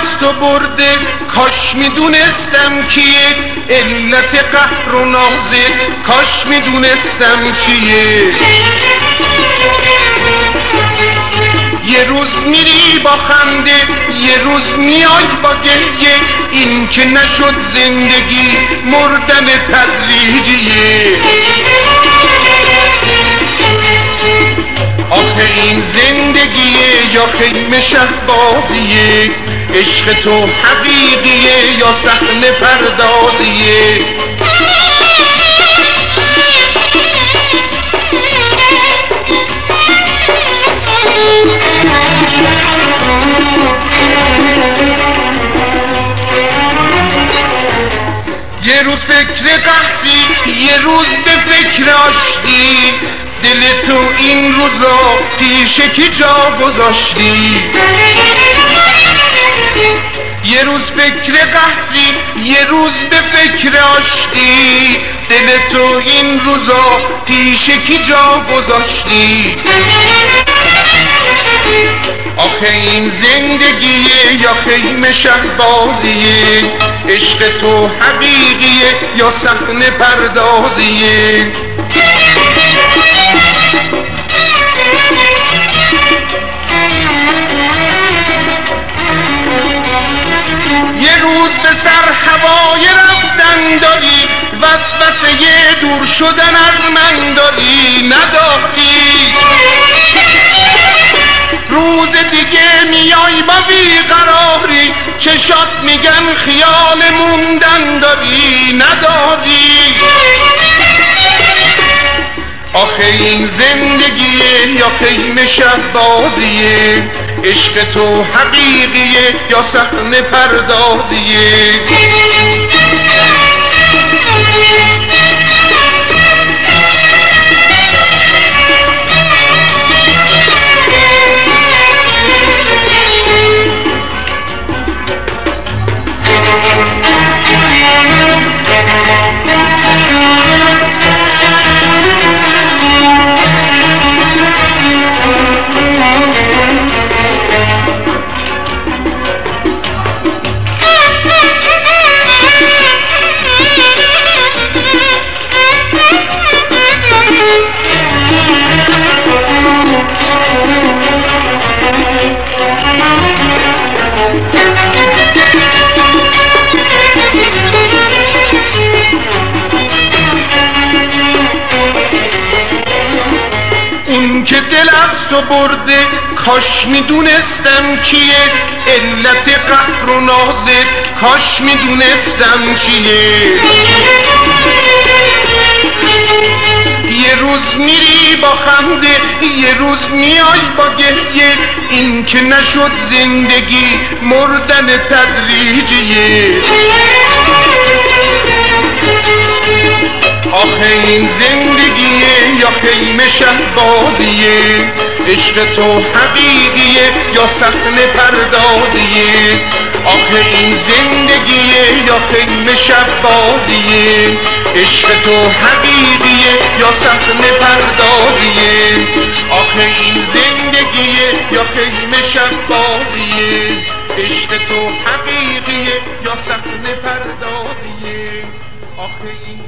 از تو برده کاش می‌دونستم کیه علت قهر و نازه کاش می‌دونستم چیه. یه روز میری با خنده یه روز میای با گریه این که نشد زندگی مردن تدریجیه آخه این زندگیه یا خیم شهبازیه. عشق تو حقیقیه یا صحنه پردازیه؟ یه روز فکر قهری یه روز به فکر آشتی دل تو این روزا پیش کی جا گذاشتی؟ یه روز فکر قهری یه روز به فکر آشتی. دل تو این روزا پیش کی جا گذاشتی؟ آخه این زندگیه یا خیم شهبازیه عشق تو حقیقیه یا صحنه پردازیه؟ روز به سر هوای رفتن داری وسوسه دور شدن از من داری نداری. روز دیگه میای با بیقراری چشات میگن خیال موندن داری نداری. آخه این زندگیه یا خیم شب بازیه؟ عشق تو حقیقیه یا صحنه پردازیه؟ تو برده. کاش می‌دونستم کیه. علت قهر و نازت کاش می‌دونستم چیه. یه روز میری با خنده یه روز میای با گریه. این که نشد زندگی مردن تدریجیه. آخه این زندگیه یا خیم شهبازیه عشق تو حقیقیه یا صحنه پردازیه؟ آخه این زندگیه یا خیم شهبازیه عشق تو حقیقیه یا صحنه پردازیه؟ آخه این زندگیه یا خیم شهبازیه عشق تو حقیقیه یا صحنه پردازیه؟ آخه این